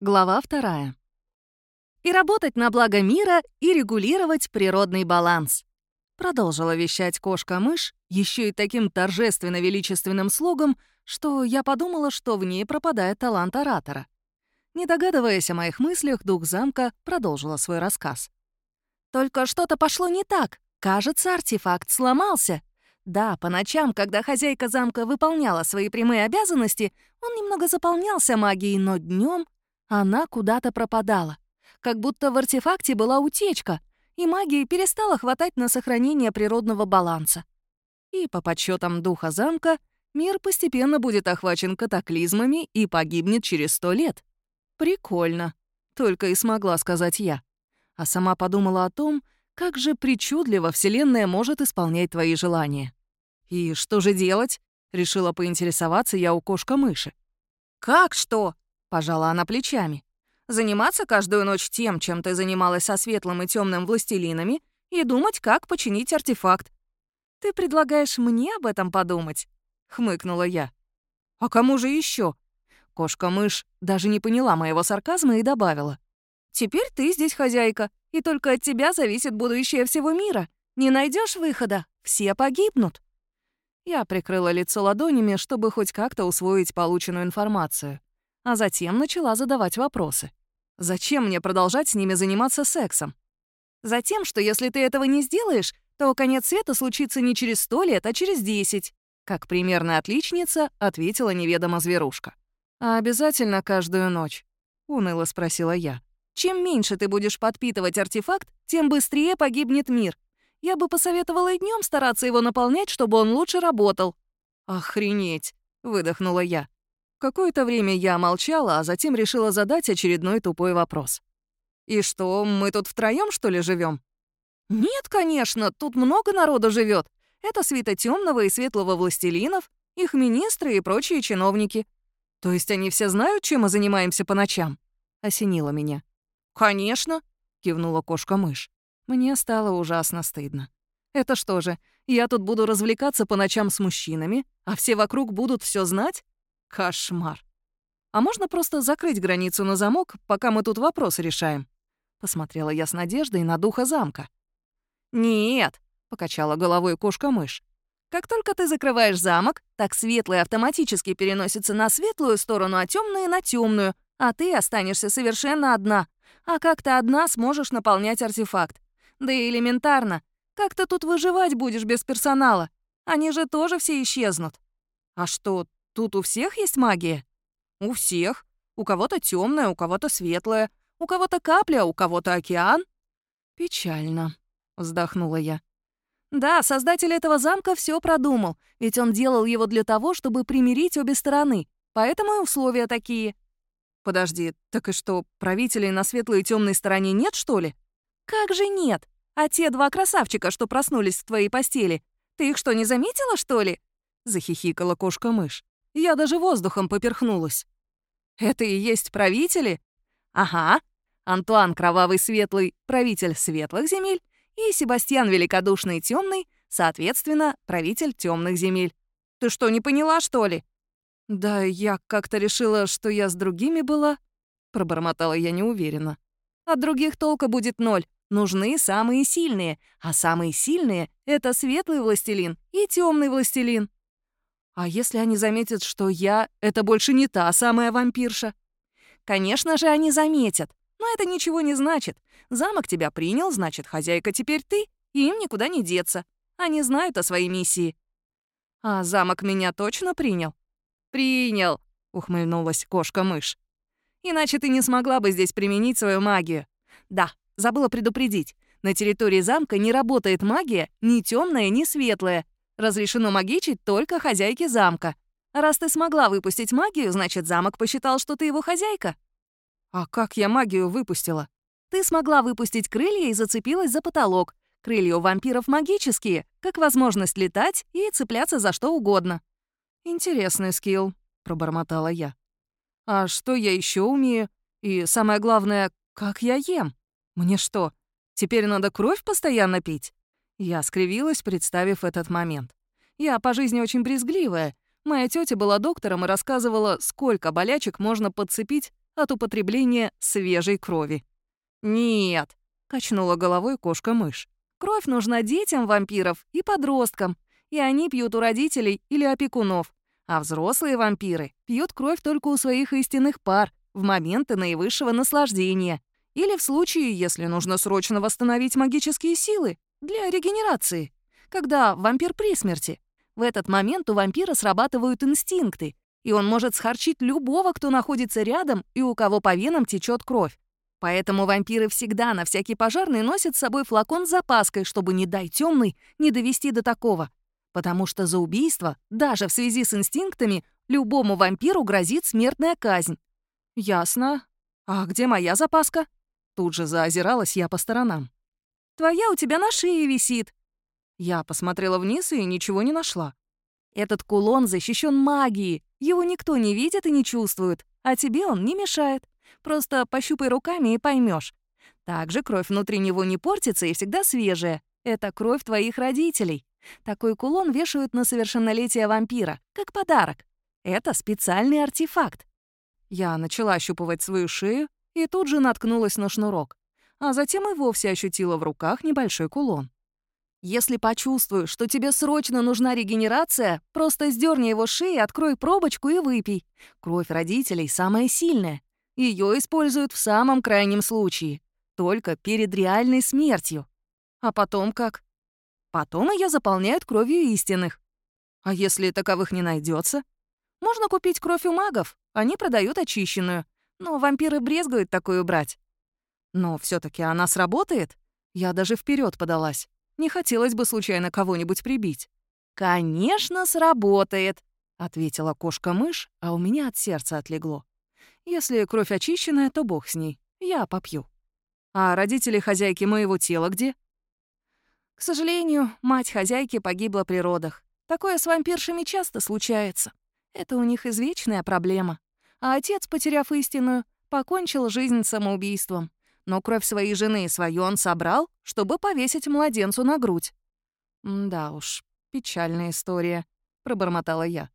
Глава вторая. «И работать на благо мира, и регулировать природный баланс», продолжила вещать кошка-мышь еще и таким торжественно-величественным слогом, что я подумала, что в ней пропадает талант оратора. Не догадываясь о моих мыслях, дух замка продолжила свой рассказ. «Только что-то пошло не так. Кажется, артефакт сломался. Да, по ночам, когда хозяйка замка выполняла свои прямые обязанности, он немного заполнялся магией, но днем она куда-то пропадала. Как будто в артефакте была утечка, и магии перестала хватать на сохранение природного баланса. И по подсчетам духа замка, мир постепенно будет охвачен катаклизмами и погибнет через сто лет. Прикольно. Только и смогла сказать я. А сама подумала о том, как же причудливо Вселенная может исполнять твои желания. «И что же делать?» — решила поинтересоваться я у кошка-мыши. «Как что?» — пожала она плечами. «Заниматься каждую ночь тем, чем ты занималась со светлым и темным властелинами, и думать, как починить артефакт. Ты предлагаешь мне об этом подумать?» — хмыкнула я. «А кому же еще? Кошка-мышь даже не поняла моего сарказма и добавила. «Теперь ты здесь хозяйка, и только от тебя зависит будущее всего мира. Не найдешь выхода, все погибнут». Я прикрыла лицо ладонями, чтобы хоть как-то усвоить полученную информацию а затем начала задавать вопросы. Зачем мне продолжать с ними заниматься сексом? Затем, что если ты этого не сделаешь, то конец света случится не через сто лет, а через десять. Как примерная отличница, ответила неведомо зверушка. «А обязательно каждую ночь?» — уныло спросила я. «Чем меньше ты будешь подпитывать артефакт, тем быстрее погибнет мир. Я бы посоветовала и днем стараться его наполнять, чтобы он лучше работал». «Охренеть!» — выдохнула я. Какое-то время я молчала, а затем решила задать очередной тупой вопрос. «И что, мы тут втроем что ли, живем? «Нет, конечно, тут много народу живет. Это свита темного и светлого властелинов, их министры и прочие чиновники. То есть они все знают, чем мы занимаемся по ночам?» — осенило меня. «Конечно», — кивнула кошка-мышь. Мне стало ужасно стыдно. «Это что же, я тут буду развлекаться по ночам с мужчинами, а все вокруг будут все знать? Кошмар. А можно просто закрыть границу на замок, пока мы тут вопрос решаем? Посмотрела я с надеждой на духа замка. «Нет», — покачала головой кошка-мышь. «Как только ты закрываешь замок, так светлые автоматически переносятся на светлую сторону, а темные — на темную, а ты останешься совершенно одна. А как ты одна сможешь наполнять артефакт? Да и элементарно. Как ты тут выживать будешь без персонала? Они же тоже все исчезнут. А что, Тут у всех есть магия? У всех. У кого-то темная, у кого-то светлая, у кого-то капля, у кого-то океан. Печально, вздохнула я. Да, создатель этого замка все продумал, ведь он делал его для того, чтобы примирить обе стороны, поэтому и условия такие. Подожди, так и что, правителей на светлой и темной стороне нет, что ли? Как же нет? А те два красавчика, что проснулись в твоей постели, ты их что, не заметила, что ли? Захихикала кошка-мышь. Я даже воздухом поперхнулась. Это и есть правители? Ага. Антуан Кровавый Светлый — правитель светлых земель, и Себастьян Великодушный Темный, соответственно, правитель темных земель. Ты что, не поняла, что ли? Да, я как-то решила, что я с другими была, пробормотала я неуверенно. От других толка будет ноль. Нужны самые сильные, а самые сильные — это светлый властелин и темный властелин. А если они заметят, что я — это больше не та самая вампирша? Конечно же, они заметят. Но это ничего не значит. Замок тебя принял, значит, хозяйка теперь ты, и им никуда не деться. Они знают о своей миссии. А замок меня точно принял? Принял, ухмыльнулась кошка-мышь. Иначе ты не смогла бы здесь применить свою магию. Да, забыла предупредить. На территории замка не работает магия ни темная, ни светлая. Разрешено магичить только хозяйке замка. Раз ты смогла выпустить магию, значит, замок посчитал, что ты его хозяйка. А как я магию выпустила? Ты смогла выпустить крылья и зацепилась за потолок. Крылья у вампиров магические, как возможность летать и цепляться за что угодно. Интересный скилл, пробормотала я. А что я еще умею? И самое главное, как я ем? Мне что, теперь надо кровь постоянно пить? Я скривилась, представив этот момент. Я по жизни очень брезгливая. Моя тетя была доктором и рассказывала, сколько болячек можно подцепить от употребления свежей крови. «Нет», — качнула головой кошка-мышь. «Кровь нужна детям вампиров и подросткам, и они пьют у родителей или опекунов. А взрослые вампиры пьют кровь только у своих истинных пар в моменты наивысшего наслаждения или в случае, если нужно срочно восстановить магические силы для регенерации, когда вампир при смерти. В этот момент у вампира срабатывают инстинкты, и он может схарчить любого, кто находится рядом и у кого по венам течет кровь. Поэтому вампиры всегда на всякий пожарный носят с собой флакон с запаской, чтобы, не дай темный, не довести до такого. Потому что за убийство, даже в связи с инстинктами, любому вампиру грозит смертная казнь. Ясно. А где моя запаска? Тут же заозиралась я по сторонам. Твоя у тебя на шее висит. Я посмотрела вниз и ничего не нашла. Этот кулон защищен магией, его никто не видит и не чувствует, а тебе он не мешает. Просто пощупай руками и поймешь. Также кровь внутри него не портится и всегда свежая. Это кровь твоих родителей. Такой кулон вешают на совершеннолетие вампира, как подарок. Это специальный артефакт. Я начала ощупывать свою шею и тут же наткнулась на шнурок, а затем и вовсе ощутила в руках небольшой кулон. Если почувствуешь, что тебе срочно нужна регенерация, просто сдерни его с шеи, открой пробочку и выпей. Кровь родителей самая сильная. Ее используют в самом крайнем случае, только перед реальной смертью. А потом как? Потом ее заполняют кровью истинных. А если таковых не найдется? Можно купить кровь у магов, они продают очищенную. Но вампиры брезгуют такую брать. Но все таки она сработает? Я даже вперед подалась. Не хотелось бы случайно кого-нибудь прибить. «Конечно, сработает», — ответила кошка-мышь, а у меня от сердца отлегло. «Если кровь очищенная, то бог с ней. Я попью». «А родители хозяйки моего тела где?» К сожалению, мать хозяйки погибла при родах. Такое с вампиршами часто случается. Это у них извечная проблема. А отец, потеряв истинную, покончил жизнь самоубийством. Но кровь своей жены и свою он собрал, чтобы повесить младенцу на грудь. «Да уж, печальная история», — пробормотала я.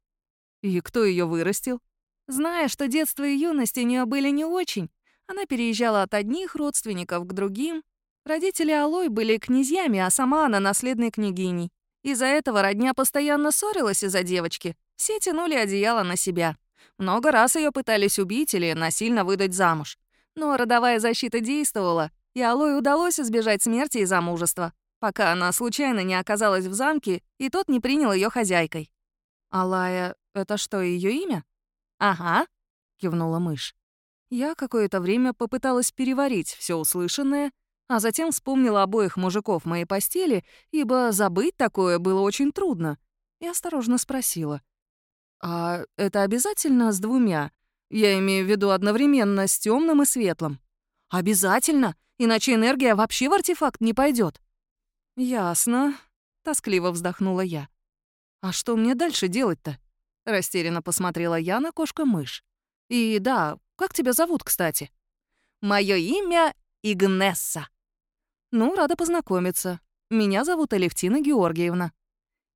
«И кто ее вырастил?» Зная, что детство и юность у нее были не очень, она переезжала от одних родственников к другим, Родители Алой были князьями, а сама она наследной княгиней. Из-за этого родня постоянно ссорилась из-за девочки. Все тянули одеяло на себя. Много раз ее пытались убить или насильно выдать замуж. Но родовая защита действовала, и Алой удалось избежать смерти и замужества, пока она случайно не оказалась в замке, и тот не принял ее хозяйкой. «Алая — это что, ее имя?» «Ага», — кивнула мышь. Я какое-то время попыталась переварить все услышанное а затем вспомнила обоих мужиков моей постели, ибо забыть такое было очень трудно, и осторожно спросила. «А это обязательно с двумя? Я имею в виду одновременно с темным и светлым». «Обязательно, иначе энергия вообще в артефакт не пойдет. «Ясно», — тоскливо вздохнула я. «А что мне дальше делать-то?» Растерянно посмотрела я на кошка-мышь. «И да, как тебя зовут, кстати?» «Моё имя Игнесса», «Ну, рада познакомиться. Меня зовут Алевтина Георгиевна».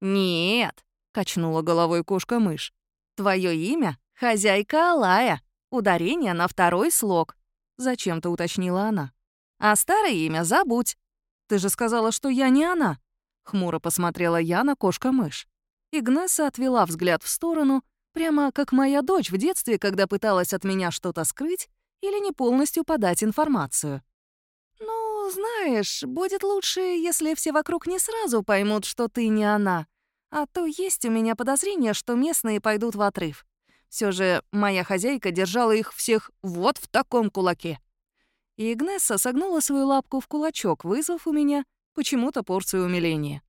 «Нет», — качнула головой кошка-мышь. «Твое имя — хозяйка Алая. Ударение на второй слог», — зачем-то уточнила она. «А старое имя забудь. Ты же сказала, что я не она». Хмуро посмотрела я на кошка-мышь. Игнесса отвела взгляд в сторону, прямо как моя дочь в детстве, когда пыталась от меня что-то скрыть или не полностью подать информацию. «Ну, знаешь, будет лучше, если все вокруг не сразу поймут, что ты не она. А то есть у меня подозрение, что местные пойдут в отрыв. Все же моя хозяйка держала их всех вот в таком кулаке». И Игнесса согнула свою лапку в кулачок, вызвав у меня почему-то порцию умиления.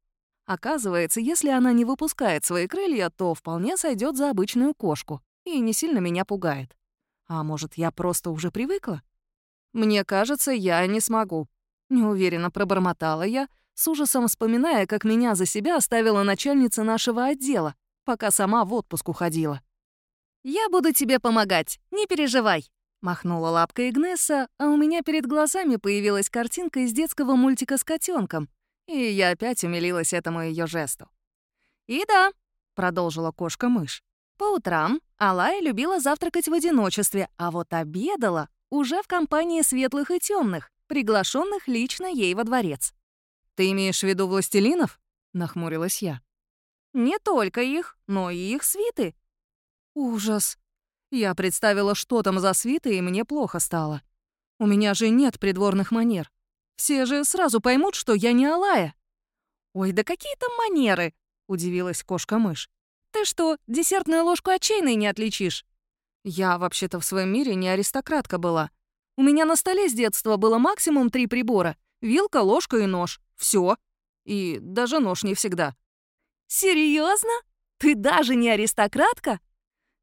Оказывается, если она не выпускает свои крылья, то вполне сойдет за обычную кошку и не сильно меня пугает. А может, я просто уже привыкла? «Мне кажется, я не смогу», — неуверенно пробормотала я, с ужасом вспоминая, как меня за себя оставила начальница нашего отдела, пока сама в отпуск уходила. «Я буду тебе помогать, не переживай», — махнула лапкой Игнесса, а у меня перед глазами появилась картинка из детского мультика с котенком, и я опять умилилась этому ее жесту. «И да», — продолжила кошка-мышь, По утрам Алая любила завтракать в одиночестве, а вот обедала уже в компании светлых и темных, приглашенных лично ей во дворец. «Ты имеешь в виду властелинов?» — нахмурилась я. «Не только их, но и их свиты». «Ужас!» Я представила, что там за свиты, и мне плохо стало. У меня же нет придворных манер. Все же сразу поймут, что я не Алая. «Ой, да какие там манеры!» — удивилась кошка-мышь. «Ты что, десертную ложку от чайной не отличишь?» Я вообще-то в своем мире не аристократка была. У меня на столе с детства было максимум три прибора. Вилка, ложка и нож. Все. И даже нож не всегда. Серьезно? Ты даже не аристократка?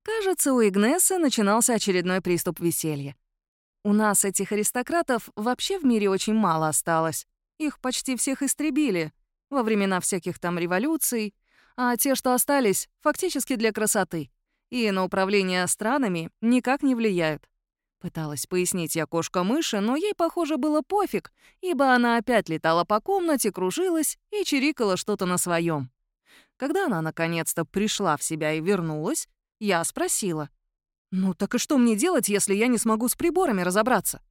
Кажется, у Игнессы начинался очередной приступ веселья. У нас этих аристократов вообще в мире очень мало осталось. Их почти всех истребили во времена всяких там революций, а те, что остались, фактически для красоты и на управление странами никак не влияют. Пыталась пояснить я кошка-мыши, но ей, похоже, было пофиг, ибо она опять летала по комнате, кружилась и чирикала что-то на своем. Когда она наконец-то пришла в себя и вернулась, я спросила. «Ну так и что мне делать, если я не смогу с приборами разобраться?»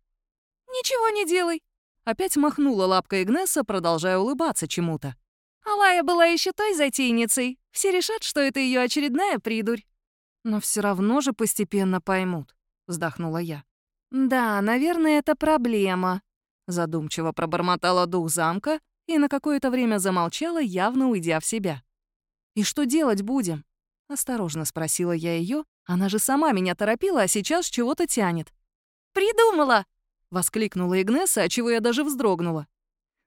«Ничего не делай», — опять махнула лапкой Игнесса, продолжая улыбаться чему-то. «Алая была еще той затейницей. Все решат, что это ее очередная придурь». «Но все равно же постепенно поймут», — вздохнула я. «Да, наверное, это проблема», — задумчиво пробормотала дух замка и на какое-то время замолчала, явно уйдя в себя. «И что делать будем?» — осторожно спросила я ее. Она же сама меня торопила, а сейчас чего-то тянет. «Придумала!» — воскликнула Игнесса, отчего я даже вздрогнула.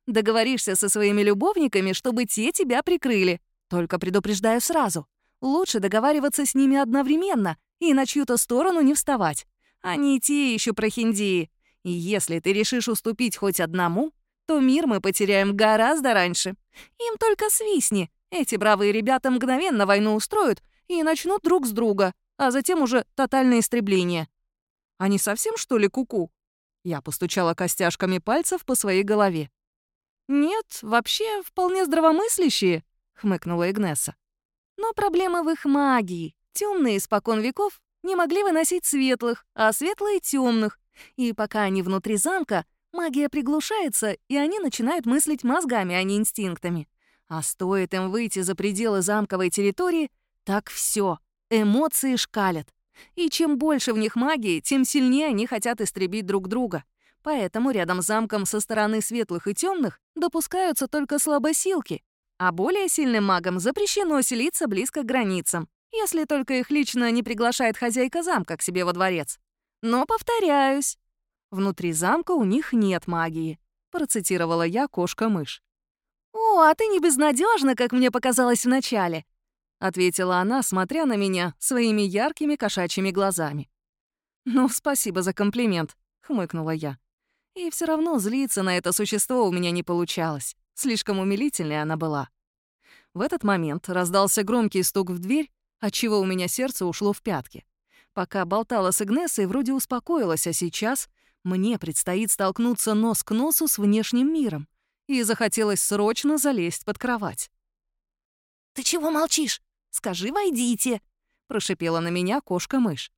«Договоришься со своими любовниками, чтобы те тебя прикрыли. Только предупреждаю сразу. Лучше договариваться с ними одновременно и на чью-то сторону не вставать. Они те еще прохиндии. И если ты решишь уступить хоть одному, то мир мы потеряем гораздо раньше. Им только свистни. Эти бравые ребята мгновенно войну устроят и начнут друг с друга, а затем уже тотальное истребление. Они совсем, что ли, куку? -ку? Я постучала костяшками пальцев по своей голове. «Нет, вообще вполне здравомыслящие», — хмыкнула Игнесса. Но проблема в их магии. Темные испокон веков не могли выносить светлых, а светлые — темных. И пока они внутри замка, магия приглушается, и они начинают мыслить мозгами, а не инстинктами. А стоит им выйти за пределы замковой территории, так все, эмоции шкалят. И чем больше в них магии, тем сильнее они хотят истребить друг друга. Поэтому рядом с замком со стороны светлых и темных допускаются только слабосилки, а более сильным магам запрещено селиться близко к границам, если только их лично не приглашает хозяйка замка к себе во дворец. Но, повторяюсь, внутри замка у них нет магии, процитировала я кошка-мышь. «О, а ты не безнадежна, как мне показалось вначале», — ответила она, смотря на меня своими яркими кошачьими глазами. «Ну, спасибо за комплимент», — хмыкнула я. И все равно злиться на это существо у меня не получалось. Слишком умилительной она была. В этот момент раздался громкий стук в дверь, отчего у меня сердце ушло в пятки. Пока болтала с Игнессой, вроде успокоилась, а сейчас мне предстоит столкнуться нос к носу с внешним миром. И захотелось срочно залезть под кровать. «Ты чего молчишь? Скажи, войдите!» — прошипела на меня кошка-мышь.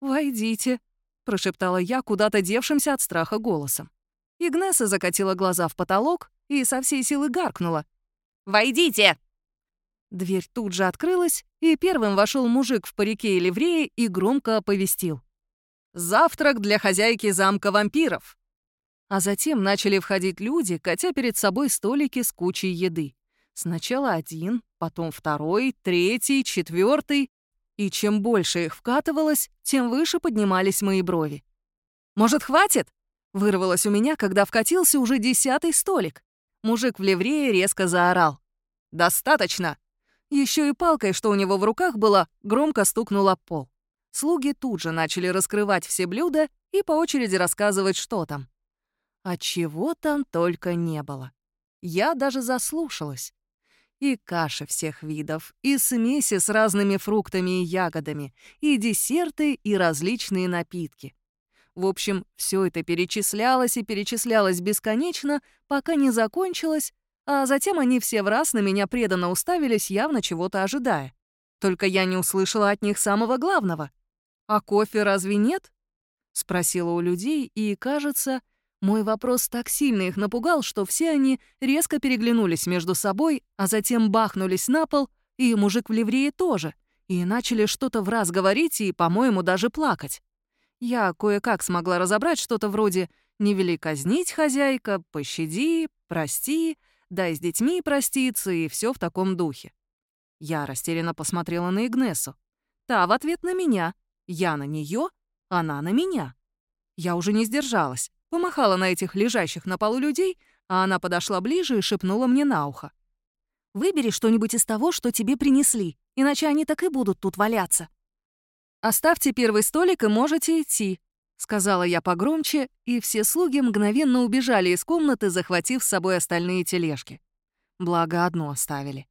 «Войдите», — прошептала я куда-то девшимся от страха голосом. Игнесса закатила глаза в потолок и со всей силы гаркнула. «Войдите!» Дверь тут же открылась, и первым вошел мужик в парике и ливрее и громко оповестил. «Завтрак для хозяйки замка вампиров!» А затем начали входить люди, катя перед собой столики с кучей еды. Сначала один, потом второй, третий, четвертый. И чем больше их вкатывалось, тем выше поднимались мои брови. «Может, хватит?» — вырвалось у меня, когда вкатился уже десятый столик. Мужик в ливрее резко заорал. «Достаточно!» Еще и палкой, что у него в руках была, громко стукнула пол. Слуги тут же начали раскрывать все блюда и по очереди рассказывать, что там. А чего там только не было. Я даже заслушалась. И каши всех видов, и смеси с разными фруктами и ягодами, и десерты, и различные напитки. В общем, все это перечислялось и перечислялось бесконечно, пока не закончилось, а затем они все в раз на меня преданно уставились, явно чего-то ожидая. Только я не услышала от них самого главного. «А кофе разве нет?» Спросила у людей, и, кажется, мой вопрос так сильно их напугал, что все они резко переглянулись между собой, а затем бахнулись на пол, и мужик в ливрее тоже, и начали что-то в раз говорить и, по-моему, даже плакать. Я кое-как смогла разобрать что-то вроде «не вели казнить, хозяйка», «пощади», «прости», «дай с детьми проститься» и все в таком духе. Я растерянно посмотрела на Игнесу. Та в ответ на меня. Я на нее, она на меня. Я уже не сдержалась. Помахала на этих лежащих на полу людей, а она подошла ближе и шепнула мне на ухо. «Выбери что-нибудь из того, что тебе принесли, иначе они так и будут тут валяться». «Оставьте первый столик и можете идти», — сказала я погромче, и все слуги мгновенно убежали из комнаты, захватив с собой остальные тележки. Благо, одну оставили.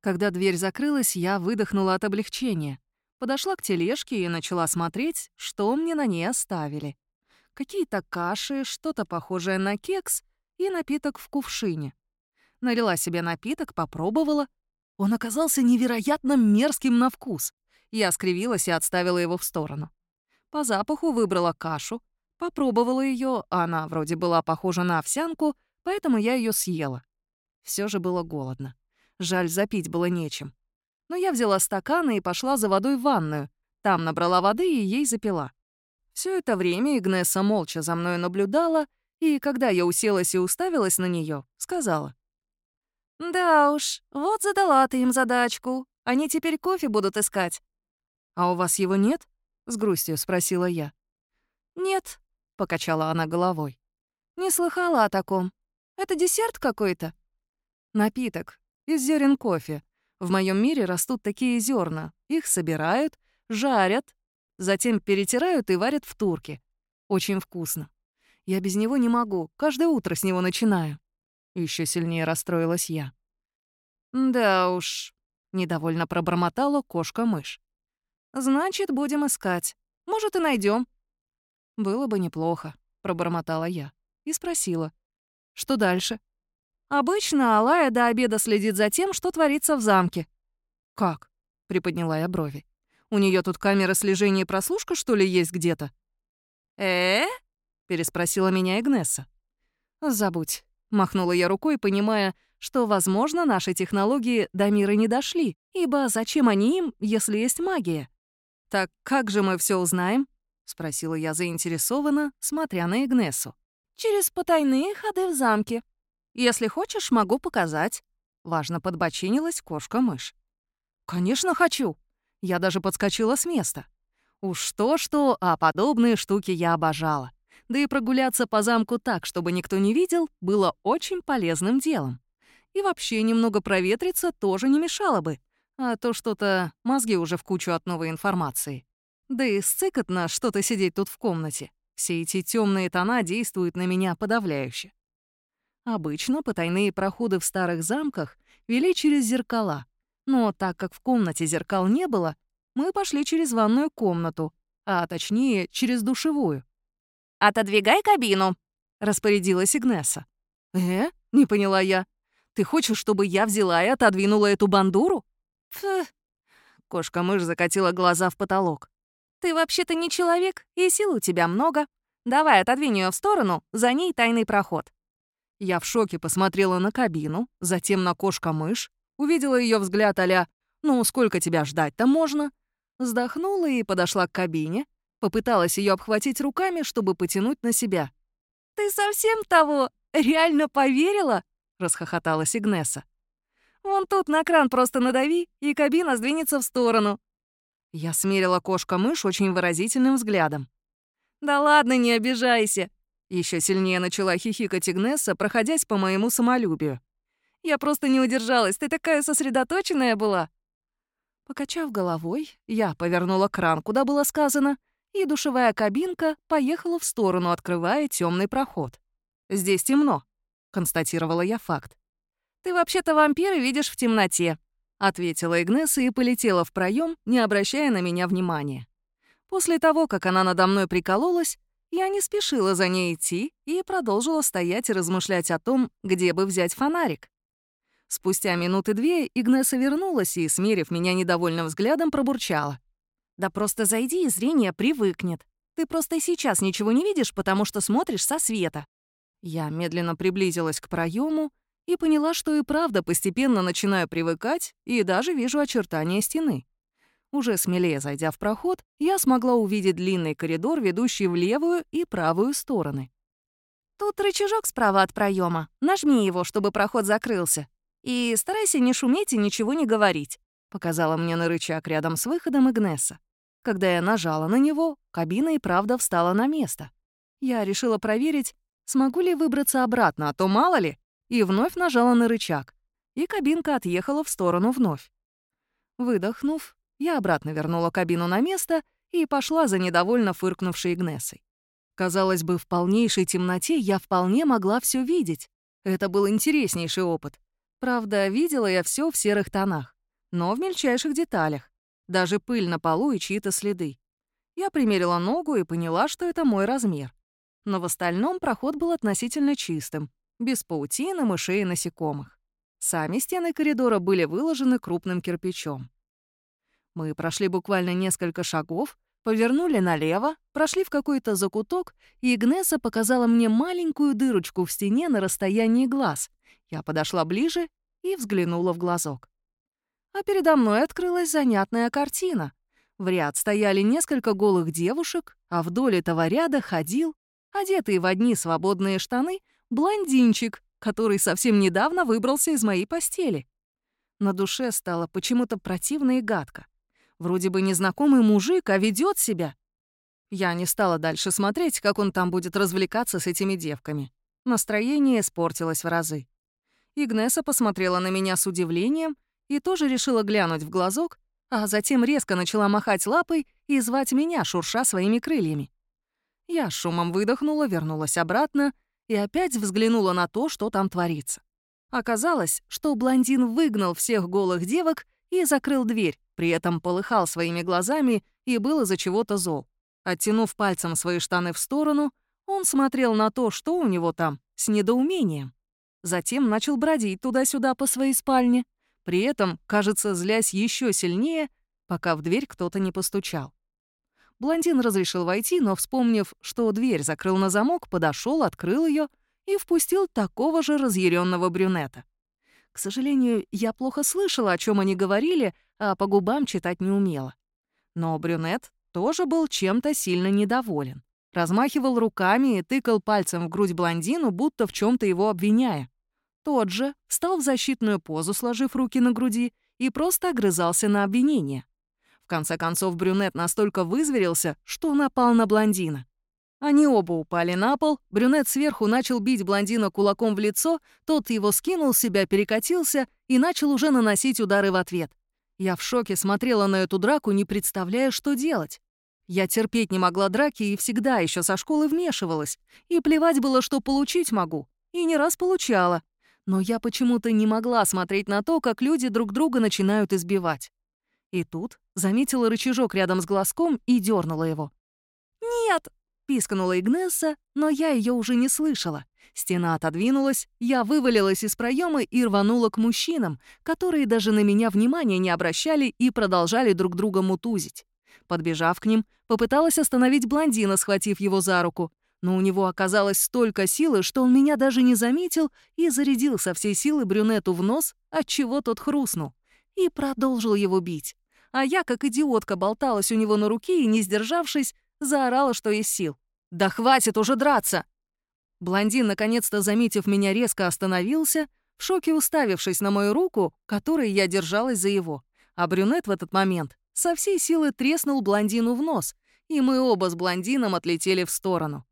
Когда дверь закрылась, я выдохнула от облегчения. Подошла к тележке и начала смотреть, что мне на ней оставили. Какие-то каши, что-то похожее на кекс и напиток в кувшине. Налила себе напиток, попробовала. Он оказался невероятно мерзким на вкус. Я скривилась и отставила его в сторону. По запаху выбрала кашу, попробовала ее, она вроде была похожа на овсянку, поэтому я ее съела. Все же было голодно. Жаль, запить было нечем. Но я взяла стаканы и пошла за водой в ванную. Там набрала воды и ей запила. Все это время Игнесса молча за мной наблюдала, и когда я уселась и уставилась на нее, сказала. «Да уж, вот задала ты им задачку. Они теперь кофе будут искать». «А у вас его нет?» — с грустью спросила я. «Нет», — покачала она головой. «Не слыхала о таком. Это десерт какой-то?» «Напиток из зерен кофе. В моем мире растут такие зерна. Их собирают, жарят, затем перетирают и варят в турке. Очень вкусно. Я без него не могу, каждое утро с него начинаю. Еще сильнее расстроилась я. «Да уж», — недовольно пробормотала кошка-мышь. «Значит, будем искать. Может, и найдем. «Было бы неплохо», — пробормотала я и спросила. «Что дальше?» Обычно Алая до обеда следит за тем, что творится в замке. «Как?» — приподняла я брови. «У нее тут камера слежения и прослушка, что ли, есть где-то?» «Э?» — переспросила меня Игнесса. «Забудь», — махнула я рукой, понимая, что, возможно, наши технологии до мира не дошли, ибо зачем они им, если есть магия? «Так как же мы все узнаем?» — спросила я заинтересованно, смотря на Игнессу. «Через потайные ходы в замке», если хочешь, могу показать». Важно подбочинилась кошка-мышь. «Конечно хочу!» Я даже подскочила с места. Уж то-что, а подобные штуки я обожала. Да и прогуляться по замку так, чтобы никто не видел, было очень полезным делом. И вообще немного проветриться тоже не мешало бы. А то что-то мозги уже в кучу от новой информации. Да и сцикотно что-то сидеть тут в комнате. Все эти темные тона действуют на меня подавляюще. Обычно потайные проходы в старых замках вели через зеркала, но так как в комнате зеркал не было, мы пошли через ванную комнату, а точнее через душевую. «Отодвигай кабину», — распорядилась Игнеса. «Э?» — не поняла я. «Ты хочешь, чтобы я взяла и отодвинула эту бандуру?» «Фу». Кошка-мышь закатила глаза в потолок. «Ты вообще-то не человек, и сил у тебя много. Давай отодвинь ее в сторону, за ней тайный проход». Я в шоке посмотрела на кабину, затем на кошка-мышь, увидела ее взгляд а «Ну, сколько тебя ждать-то можно?» Вздохнула и подошла к кабине, попыталась ее обхватить руками, чтобы потянуть на себя. «Ты совсем того? Реально поверила?» — расхохоталась Игнеса. «Вон тут на кран просто надави, и кабина сдвинется в сторону». Я смерила кошка-мышь очень выразительным взглядом. «Да ладно, не обижайся. Еще сильнее начала хихикать Игнесса, проходясь по моему самолюбию. «Я просто не удержалась, ты такая сосредоточенная была!» Покачав головой, я повернула кран, куда было сказано, и душевая кабинка поехала в сторону, открывая темный проход. «Здесь темно», — констатировала я факт. «Ты вообще-то вампиры видишь в темноте», — ответила Игнесса и полетела в проем, не обращая на меня внимания. После того, как она надо мной прикололась, я не спешила за ней идти и продолжила стоять и размышлять о том, где бы взять фонарик. Спустя минуты две Игнеса вернулась и, смерив меня недовольным взглядом, пробурчала. «Да просто зайди, и зрение привыкнет. Ты просто сейчас ничего не видишь, потому что смотришь со света». Я медленно приблизилась к проему и поняла, что и правда постепенно начинаю привыкать и даже вижу очертания стены. Уже смелее зайдя в проход, я смогла увидеть длинный коридор, ведущий в левую и правую стороны. «Тут рычажок справа от проема. Нажми его, чтобы проход закрылся. И старайся не шуметь и ничего не говорить», — показала мне на рычаг рядом с выходом Игнесса. Когда я нажала на него, кабина и правда встала на место. Я решила проверить, смогу ли выбраться обратно, а то мало ли, и вновь нажала на рычаг, и кабинка отъехала в сторону вновь. Выдохнув, я обратно вернула кабину на место и пошла за недовольно фыркнувшей Игнессой. Казалось бы, в полнейшей темноте я вполне могла все видеть. Это был интереснейший опыт. Правда, видела я все в серых тонах, но в мельчайших деталях. Даже пыль на полу и чьи-то следы. Я примерила ногу и поняла, что это мой размер. Но в остальном проход был относительно чистым, без паутины, мышей и насекомых. Сами стены коридора были выложены крупным кирпичом. Мы прошли буквально несколько шагов, Повернули налево, прошли в какой-то закуток, и Игнеса показала мне маленькую дырочку в стене на расстоянии глаз. Я подошла ближе и взглянула в глазок. А передо мной открылась занятная картина. В ряд стояли несколько голых девушек, а вдоль этого ряда ходил, одетый в одни свободные штаны, блондинчик, который совсем недавно выбрался из моей постели. На душе стало почему-то противно и гадко. Вроде бы незнакомый мужик, а ведет себя. Я не стала дальше смотреть, как он там будет развлекаться с этими девками. Настроение испортилось в разы. Игнеса посмотрела на меня с удивлением и тоже решила глянуть в глазок, а затем резко начала махать лапой и звать меня, шурша своими крыльями. Я шумом выдохнула, вернулась обратно и опять взглянула на то, что там творится. Оказалось, что блондин выгнал всех голых девок и закрыл дверь, при этом полыхал своими глазами и был из-за чего-то зол. Оттянув пальцем свои штаны в сторону, он смотрел на то, что у него там, с недоумением. Затем начал бродить туда-сюда по своей спальне, при этом, кажется, злясь еще сильнее, пока в дверь кто-то не постучал. Блондин разрешил войти, но, вспомнив, что дверь закрыл на замок, подошел, открыл ее и впустил такого же разъяренного брюнета. К сожалению, я плохо слышала, о чем они говорили, а по губам читать не умела. Но брюнет тоже был чем-то сильно недоволен. Размахивал руками и тыкал пальцем в грудь блондину, будто в чем то его обвиняя. Тот же встал в защитную позу, сложив руки на груди, и просто огрызался на обвинение. В конце концов, брюнет настолько вызверился, что напал на блондина. Они оба упали на пол, брюнет сверху начал бить блондина кулаком в лицо, тот его скинул с себя, перекатился и начал уже наносить удары в ответ. Я в шоке смотрела на эту драку, не представляя, что делать. Я терпеть не могла драки и всегда еще со школы вмешивалась. И плевать было, что получить могу. И не раз получала. Но я почему-то не могла смотреть на то, как люди друг друга начинают избивать. И тут заметила рычажок рядом с глазком и дернула его. «Нет!» — пискнула Игнесса, но я ее уже не слышала. Стена отодвинулась, я вывалилась из проема и рванула к мужчинам, которые даже на меня внимания не обращали и продолжали друг друга мутузить. Подбежав к ним, попыталась остановить блондина, схватив его за руку. Но у него оказалось столько силы, что он меня даже не заметил и зарядил со всей силы брюнету в нос, отчего тот хрустнул. И продолжил его бить. А я, как идиотка, болталась у него на руке и, не сдержавшись, заорала, что есть сил. «Да хватит уже драться!» Блондин, наконец-то заметив меня, резко остановился, в шоке уставившись на мою руку, которой я держалась за его. А брюнет в этот момент со всей силы треснул блондину в нос, и мы оба с блондином отлетели в сторону.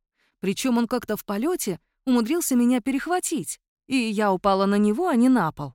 Причем он как-то в полете умудрился меня перехватить, и я упала на него, а не на пол.